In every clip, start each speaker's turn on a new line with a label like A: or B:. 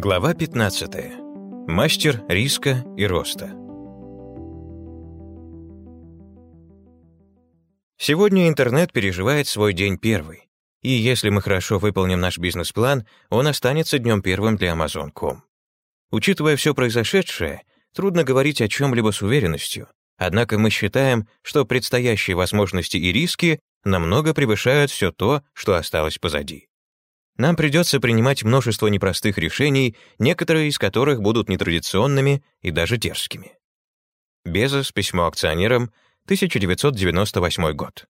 A: Глава 15. Мастер риска и роста. Сегодня интернет переживает свой день первый. И если мы хорошо выполним наш бизнес-план, он останется днем первым для Amazon.com. Учитывая все произошедшее, трудно говорить о чем-либо с уверенностью, однако мы считаем, что предстоящие возможности и риски намного превышают все то, что осталось позади. Нам придется принимать множество непростых решений, некоторые из которых будут нетрадиционными и даже дерзкими. Безос, письмо акционерам, 1998 год.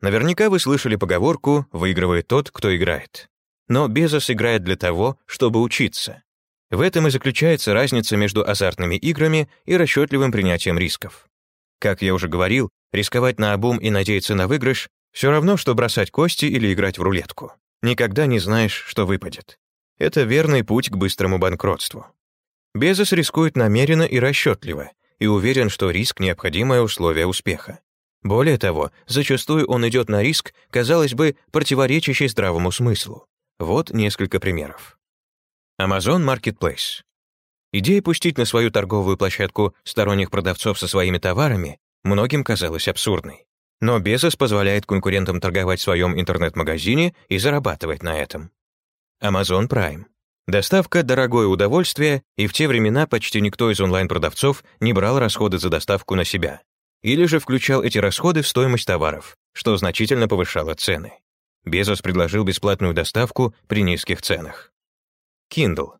A: Наверняка вы слышали поговорку «выигрывает тот, кто играет». Но Безос играет для того, чтобы учиться. В этом и заключается разница между азартными играми и расчетливым принятием рисков. Как я уже говорил, рисковать на обум и надеяться на выигрыш — все равно, что бросать кости или играть в рулетку. Никогда не знаешь, что выпадет. Это верный путь к быстрому банкротству. Безос рискует намеренно и расчетливо, и уверен, что риск — необходимое условие успеха. Более того, зачастую он идет на риск, казалось бы, противоречащий здравому смыслу. Вот несколько примеров. Amazon Marketplace. Идея пустить на свою торговую площадку сторонних продавцов со своими товарами многим казалась абсурдной. Но Безос позволяет конкурентам торговать в своем интернет-магазине и зарабатывать на этом. Amazon Prime. Доставка — дорогое удовольствие, и в те времена почти никто из онлайн-продавцов не брал расходы за доставку на себя. Или же включал эти расходы в стоимость товаров, что значительно повышало цены. Безос предложил бесплатную доставку при низких ценах. Kindle.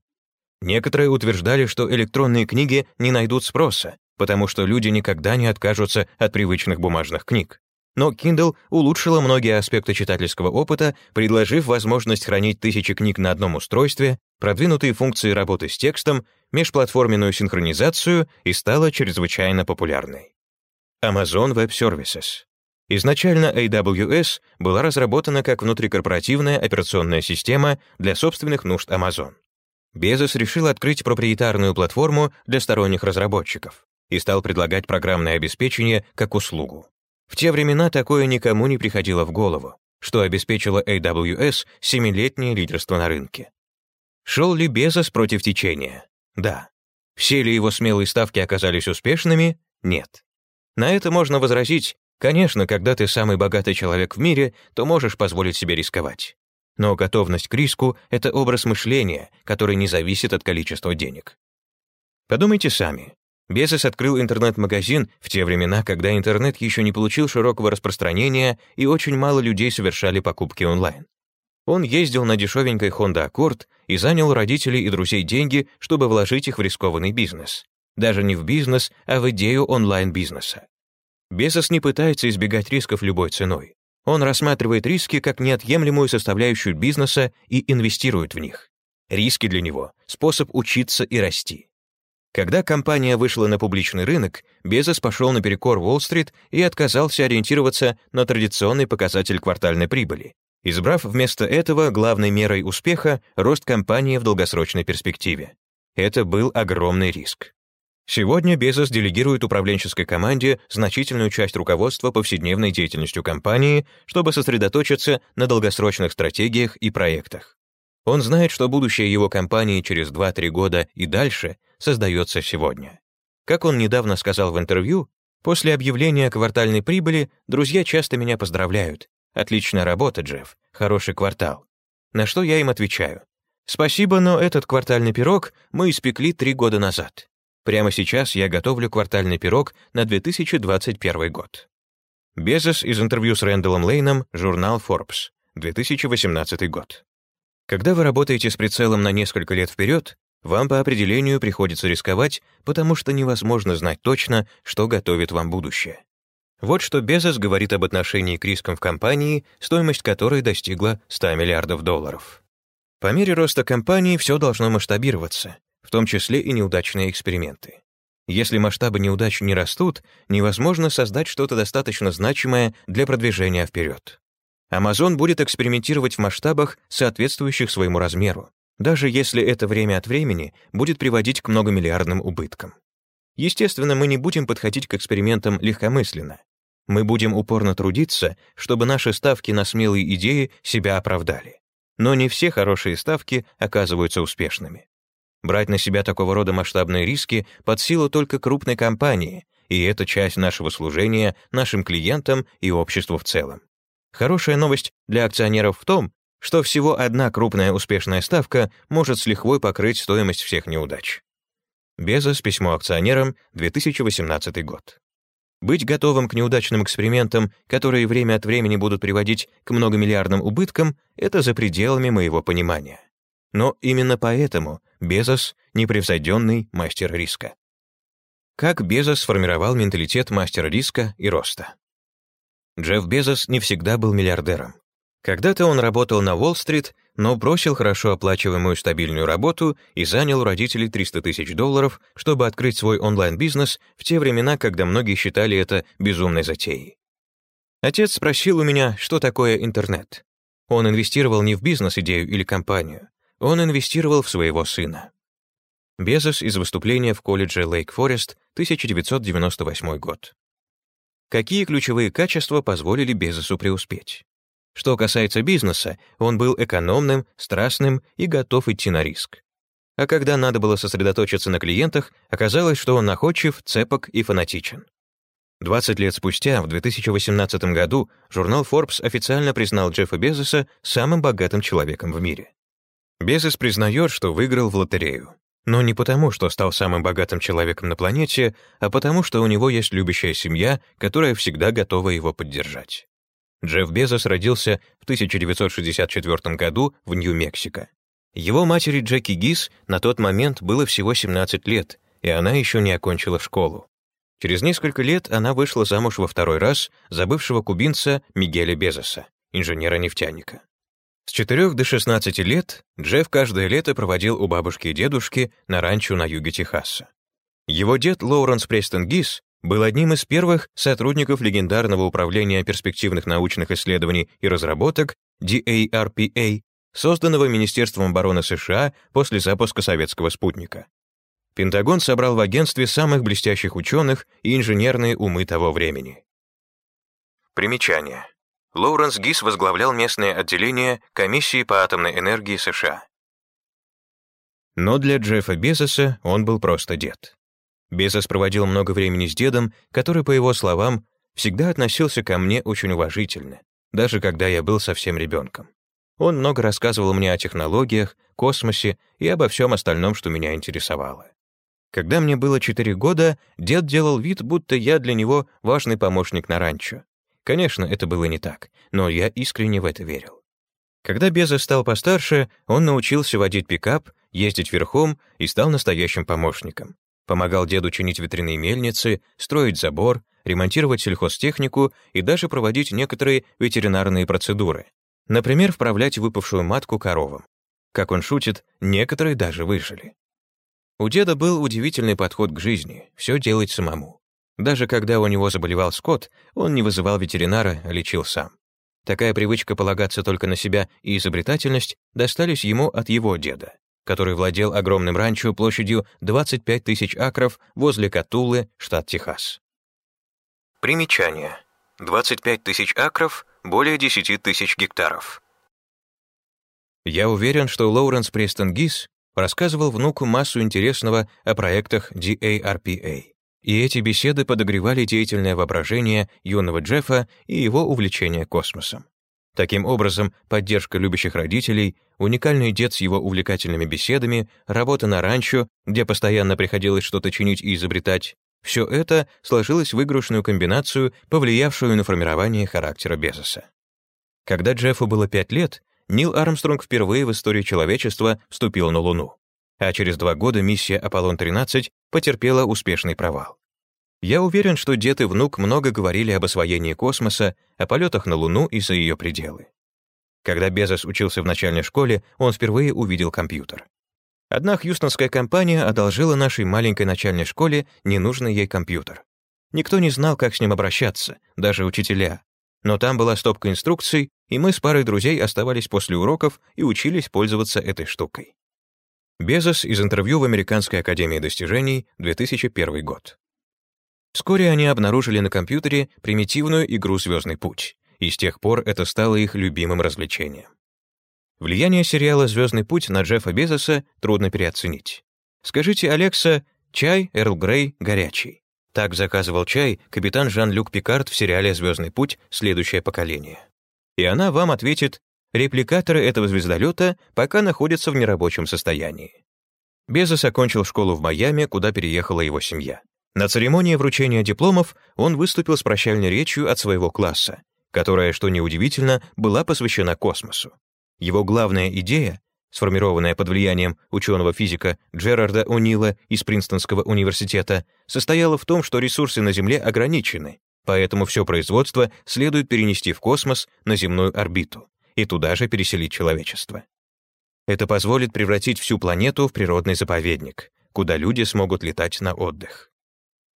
A: Некоторые утверждали, что электронные книги не найдут спроса, потому что люди никогда не откажутся от привычных бумажных книг но Kindle улучшила многие аспекты читательского опыта, предложив возможность хранить тысячи книг на одном устройстве, продвинутые функции работы с текстом, межплатформенную синхронизацию и стала чрезвычайно популярной. Amazon Web Services. Изначально AWS была разработана как внутрикорпоративная операционная система для собственных нужд Amazon. Безос решил открыть проприетарную платформу для сторонних разработчиков и стал предлагать программное обеспечение как услугу. В те времена такое никому не приходило в голову, что обеспечило AWS семилетнее лидерство на рынке. Шел ли Безос против течения? Да. Все ли его смелые ставки оказались успешными? Нет. На это можно возразить, конечно, когда ты самый богатый человек в мире, то можешь позволить себе рисковать. Но готовность к риску — это образ мышления, который не зависит от количества денег. Подумайте сами, Безос открыл интернет-магазин в те времена, когда интернет еще не получил широкого распространения и очень мало людей совершали покупки онлайн. Он ездил на дешевенькой Honda Accord и занял родителей и друзей деньги, чтобы вложить их в рискованный бизнес. Даже не в бизнес, а в идею онлайн-бизнеса. Безос не пытается избегать рисков любой ценой. Он рассматривает риски как неотъемлемую составляющую бизнеса и инвестирует в них. Риски для него — способ учиться и расти. Когда компания вышла на публичный рынок, Безос пошел наперекор Уолл-стрит и отказался ориентироваться на традиционный показатель квартальной прибыли, избрав вместо этого главной мерой успеха рост компании в долгосрочной перспективе. Это был огромный риск. Сегодня Безос делегирует управленческой команде значительную часть руководства повседневной деятельностью компании, чтобы сосредоточиться на долгосрочных стратегиях и проектах. Он знает, что будущее его компании через 2-3 года и дальше создается сегодня. Как он недавно сказал в интервью, после объявления квартальной прибыли друзья часто меня поздравляют. «Отличная работа, Джефф, хороший квартал». На что я им отвечаю. «Спасибо, но этот квартальный пирог мы испекли три года назад. Прямо сейчас я готовлю квартальный пирог на 2021 год». Безос из интервью с Рэндаллом Лейном, журнал Forbes, 2018 год. Когда вы работаете с прицелом на несколько лет вперед, вам по определению приходится рисковать, потому что невозможно знать точно, что готовит вам будущее. Вот что Безос говорит об отношении к рискам в компании, стоимость которой достигла 100 миллиардов долларов. По мере роста компании все должно масштабироваться, в том числе и неудачные эксперименты. Если масштабы неудач не растут, невозможно создать что-то достаточно значимое для продвижения вперед. Amazon будет экспериментировать в масштабах, соответствующих своему размеру, даже если это время от времени будет приводить к многомиллиардным убыткам. Естественно, мы не будем подходить к экспериментам легкомысленно. Мы будем упорно трудиться, чтобы наши ставки на смелые идеи себя оправдали. Но не все хорошие ставки оказываются успешными. Брать на себя такого рода масштабные риски под силу только крупной компании, и это часть нашего служения нашим клиентам и обществу в целом. Хорошая новость для акционеров в том, что всего одна крупная успешная ставка может с лихвой покрыть стоимость всех неудач. Безос, письмо акционерам, 2018 год. Быть готовым к неудачным экспериментам, которые время от времени будут приводить к многомиллиардным убыткам, это за пределами моего понимания. Но именно поэтому Безос — непревзойденный мастер риска. Как Безос сформировал менталитет мастера риска и роста? Джефф Безос не всегда был миллиардером. Когда-то он работал на Уолл-стрит, но бросил хорошо оплачиваемую стабильную работу и занял у родителей 300 тысяч долларов, чтобы открыть свой онлайн-бизнес в те времена, когда многие считали это безумной затеей. Отец спросил у меня, что такое интернет. Он инвестировал не в бизнес-идею или компанию, он инвестировал в своего сына. Безос из выступления в колледже Лейк-Форест, 1998 год. Какие ключевые качества позволили Безосу преуспеть? Что касается бизнеса, он был экономным, страстным и готов идти на риск. А когда надо было сосредоточиться на клиентах, оказалось, что он находчив, цепок и фанатичен. 20 лет спустя, в 2018 году, журнал Forbes официально признал Джеффа Безоса самым богатым человеком в мире. Безос признает, что выиграл в лотерею. Но не потому, что стал самым богатым человеком на планете, а потому, что у него есть любящая семья, которая всегда готова его поддержать. Джефф Безос родился в 1964 году в Нью-Мексико. Его матери Джеки Гис на тот момент было всего 17 лет, и она еще не окончила школу. Через несколько лет она вышла замуж во второй раз за бывшего кубинца Мигеля Безоса, инженера-нефтяника. С 4 до 16 лет Джефф каждое лето проводил у бабушки и дедушки на ранчо на юге Техаса. Его дед Лоуренс Престон Гис был одним из первых сотрудников легендарного управления перспективных научных исследований и разработок DARPA, созданного Министерством обороны США после запуска советского спутника. Пентагон собрал в агентстве самых блестящих ученых и инженерные умы того времени. Примечание. Лоуренс Гис возглавлял местное отделение Комиссии по атомной энергии США. Но для Джеффа Безоса он был просто дед. Безос проводил много времени с дедом, который, по его словам, всегда относился ко мне очень уважительно, даже когда я был совсем ребенком. Он много рассказывал мне о технологиях, космосе и обо всем остальном, что меня интересовало. Когда мне было 4 года, дед делал вид, будто я для него важный помощник на ранчо. Конечно, это было не так, но я искренне в это верил. Когда Безос стал постарше, он научился водить пикап, ездить верхом и стал настоящим помощником. Помогал деду чинить ветряные мельницы, строить забор, ремонтировать сельхозтехнику и даже проводить некоторые ветеринарные процедуры. Например, вправлять выпавшую матку коровам. Как он шутит, некоторые даже выжили. У деда был удивительный подход к жизни, все делать самому. Даже когда у него заболевал скот, он не вызывал ветеринара, а лечил сам. Такая привычка полагаться только на себя и изобретательность достались ему от его деда который владел огромным ранчо площадью 25 тысяч акров возле Катулы, штат Техас. Примечание. 25 тысяч акров — более 10 тысяч гектаров. Я уверен, что Лоуренс Престон Гис рассказывал внуку массу интересного о проектах DARPA. И эти беседы подогревали деятельное воображение юного Джеффа и его увлечение космосом. Таким образом, поддержка любящих родителей, уникальный дед с его увлекательными беседами, работа на ранчо, где постоянно приходилось что-то чинить и изобретать, все это сложилось в выигрышную комбинацию, повлиявшую на формирование характера Безоса. Когда Джеффу было пять лет, Нил Армстронг впервые в истории человечества вступил на Луну, а через два года миссия Аполлон-13 потерпела успешный провал. Я уверен, что дед и внук много говорили об освоении космоса, о полетах на Луну и за ее пределы. Когда Безос учился в начальной школе, он впервые увидел компьютер. Одна хьюстонская компания одолжила нашей маленькой начальной школе ненужный ей компьютер. Никто не знал, как с ним обращаться, даже учителя. Но там была стопка инструкций, и мы с парой друзей оставались после уроков и учились пользоваться этой штукой. Безос из интервью в Американской академии достижений, 2001 год. Вскоре они обнаружили на компьютере примитивную игру «Звездный путь», и с тех пор это стало их любимым развлечением. Влияние сериала «Звездный путь» на Джеффа Безоса трудно переоценить. Скажите, Алекса, чай Эрл Грей горячий. Так заказывал чай капитан Жан-Люк Пикард в сериале «Звездный путь. Следующее поколение». И она вам ответит, репликаторы этого звездолета пока находятся в нерабочем состоянии. Безос окончил школу в Майами, куда переехала его семья. На церемонии вручения дипломов он выступил с прощальной речью от своего класса, которая, что неудивительно, была посвящена космосу. Его главная идея, сформированная под влиянием ученого-физика Джерарда О'Нила из Принстонского университета, состояла в том, что ресурсы на Земле ограничены, поэтому все производство следует перенести в космос на земную орбиту и туда же переселить человечество. Это позволит превратить всю планету в природный заповедник, куда люди смогут летать на отдых.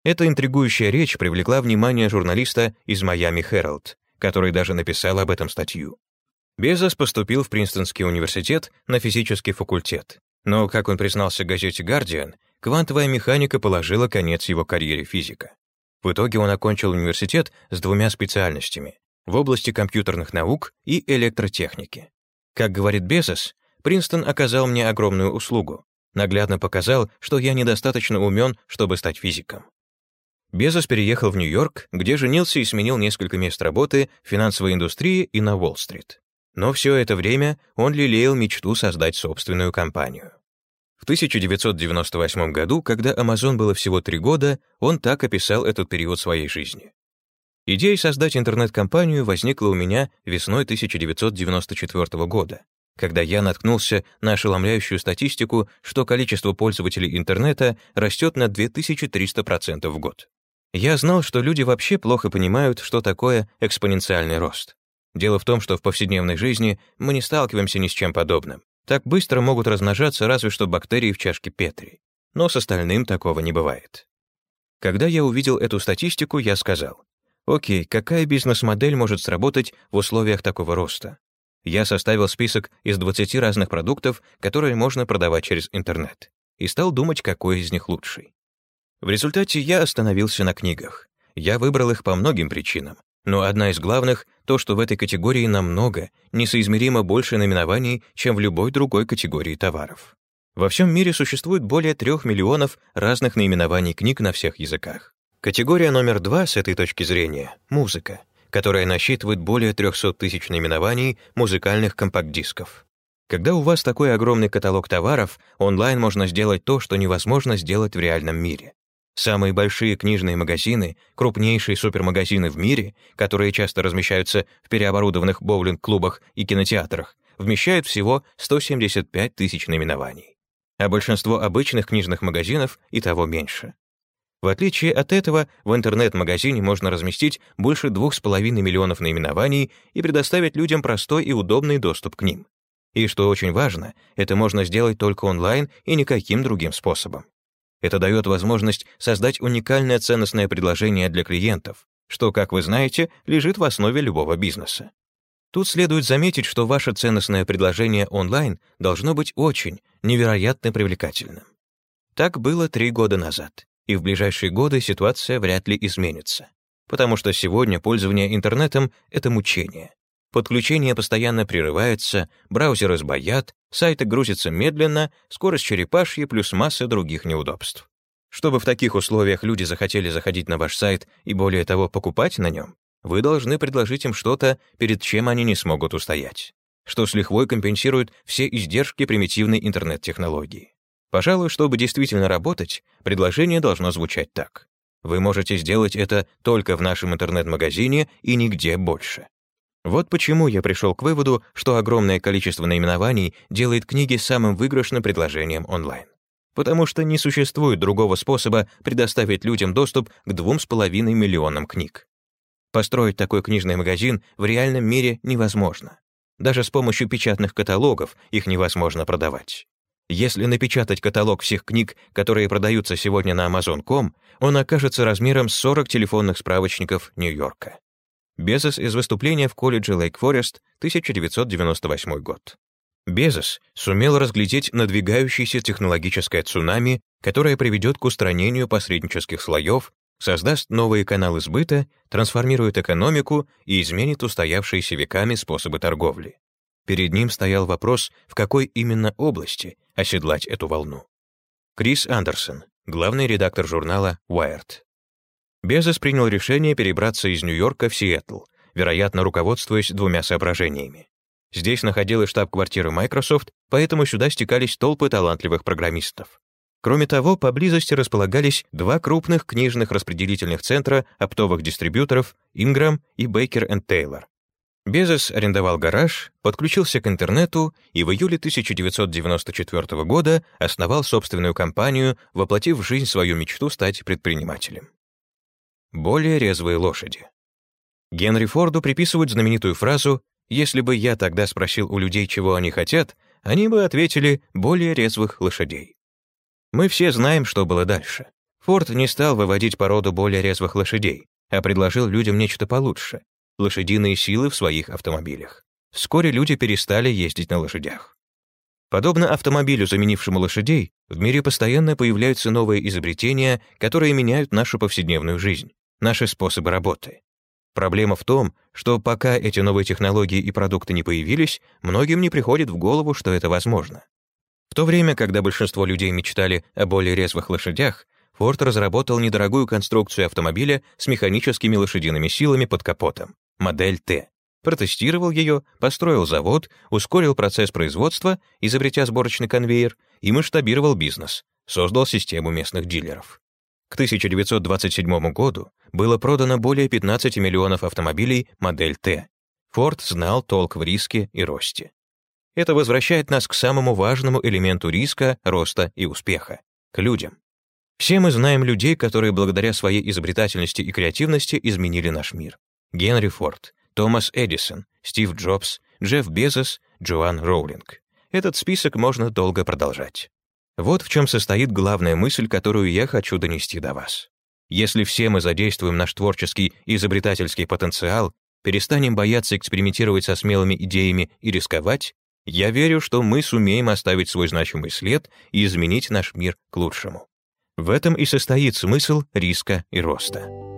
A: Эта интригующая речь привлекла внимание журналиста из Miami Herald, который даже написал об этом статью. Безос поступил в Принстонский университет на физический факультет, но, как он признался газете «Гардиан», квантовая механика положила конец его карьере физика. В итоге он окончил университет с двумя специальностями в области компьютерных наук и электротехники. Как говорит Безос, Принстон оказал мне огромную услугу, наглядно показал, что я недостаточно умен, чтобы стать физиком. Безос переехал в Нью-Йорк, где женился и сменил несколько мест работы в финансовой индустрии и на Уолл-стрит. Но все это время он лелеял мечту создать собственную компанию. В 1998 году, когда Amazon было всего три года, он так описал этот период своей жизни. Идея создать интернет-компанию возникла у меня весной 1994 года, когда я наткнулся на ошеломляющую статистику, что количество пользователей интернета растет на 2300% в год. Я знал, что люди вообще плохо понимают, что такое экспоненциальный рост. Дело в том, что в повседневной жизни мы не сталкиваемся ни с чем подобным. Так быстро могут размножаться разве что бактерии в чашке Петри. Но с остальным такого не бывает. Когда я увидел эту статистику, я сказал, «Окей, какая бизнес-модель может сработать в условиях такого роста? Я составил список из 20 разных продуктов, которые можно продавать через интернет, и стал думать, какой из них лучший. В результате я остановился на книгах. Я выбрал их по многим причинам, но одна из главных — то, что в этой категории намного, несоизмеримо больше наименований, чем в любой другой категории товаров. Во всем мире существует более трех миллионов разных наименований книг на всех языках. Категория номер два с этой точки зрения — музыка которая насчитывает более 300 тысяч наименований музыкальных компакт-дисков. Когда у вас такой огромный каталог товаров, онлайн можно сделать то, что невозможно сделать в реальном мире. Самые большие книжные магазины, крупнейшие супермагазины в мире, которые часто размещаются в переоборудованных боулинг-клубах и кинотеатрах, вмещают всего 175 тысяч наименований. А большинство обычных книжных магазинов и того меньше. В отличие от этого, в интернет-магазине можно разместить больше 2,5 миллионов наименований и предоставить людям простой и удобный доступ к ним. И что очень важно, это можно сделать только онлайн и никаким другим способом. Это дает возможность создать уникальное ценностное предложение для клиентов, что, как вы знаете, лежит в основе любого бизнеса. Тут следует заметить, что ваше ценностное предложение онлайн должно быть очень, невероятно привлекательным. Так было три года назад и в ближайшие годы ситуация вряд ли изменится. Потому что сегодня пользование интернетом — это мучение. Подключение постоянно прерывается, браузеры сбоят, сайты грузятся медленно, скорость черепашья плюс масса других неудобств. Чтобы в таких условиях люди захотели заходить на ваш сайт и, более того, покупать на нем, вы должны предложить им что-то, перед чем они не смогут устоять, что с лихвой компенсирует все издержки примитивной интернет-технологии. Пожалуй, чтобы действительно работать, предложение должно звучать так. Вы можете сделать это только в нашем интернет-магазине и нигде больше. Вот почему я пришел к выводу, что огромное количество наименований делает книги самым выигрышным предложением онлайн. Потому что не существует другого способа предоставить людям доступ к 2,5 миллионам книг. Построить такой книжный магазин в реальном мире невозможно. Даже с помощью печатных каталогов их невозможно продавать. Если напечатать каталог всех книг, которые продаются сегодня на Amazon.com, он окажется размером 40 телефонных справочников Нью-Йорка. Безос из выступления в колледже Лейк-Форест, 1998 год. Безос сумел разглядеть надвигающееся технологическое цунами, которое приведет к устранению посреднических слоев, создаст новые каналы сбыта, трансформирует экономику и изменит устоявшиеся веками способы торговли. Перед ним стоял вопрос, в какой именно области оседлать эту волну. Крис Андерсон, главный редактор журнала Wired. Безос принял решение перебраться из Нью-Йорка в Сиэтл, вероятно, руководствуясь двумя соображениями. Здесь находилась штаб-квартира Microsoft, поэтому сюда стекались толпы талантливых программистов. Кроме того, поблизости располагались два крупных книжных распределительных центра оптовых дистрибьюторов Ingram и Baker Taylor. Безос арендовал гараж, подключился к интернету и в июле 1994 года основал собственную компанию, воплотив в жизнь свою мечту стать предпринимателем. Более резвые лошади. Генри Форду приписывают знаменитую фразу «Если бы я тогда спросил у людей, чего они хотят, они бы ответили «более резвых лошадей». Мы все знаем, что было дальше. Форд не стал выводить породу более резвых лошадей, а предложил людям нечто получше — лошадиные силы в своих автомобилях. Вскоре люди перестали ездить на лошадях. Подобно автомобилю, заменившему лошадей, в мире постоянно появляются новые изобретения, которые меняют нашу повседневную жизнь, наши способы работы. Проблема в том, что пока эти новые технологии и продукты не появились, многим не приходит в голову, что это возможно. В то время, когда большинство людей мечтали о более резвых лошадях, Форд разработал недорогую конструкцию автомобиля с механическими лошадиными силами под капотом, модель Т. Протестировал ее, построил завод, ускорил процесс производства, изобретя сборочный конвейер, и масштабировал бизнес, создал систему местных дилеров. К 1927 году было продано более 15 миллионов автомобилей модель Т. Форд знал толк в риске и росте. Это возвращает нас к самому важному элементу риска, роста и успеха — к людям. Все мы знаем людей, которые благодаря своей изобретательности и креативности изменили наш мир. Генри Форд, Томас Эдисон, Стив Джобс, Джефф Безос, Джоан Роулинг. Этот список можно долго продолжать. Вот в чем состоит главная мысль, которую я хочу донести до вас. Если все мы задействуем наш творческий изобретательский потенциал, перестанем бояться экспериментировать со смелыми идеями и рисковать, я верю, что мы сумеем оставить свой значимый след и изменить наш мир к лучшему. В этом и состоит смысл риска и роста.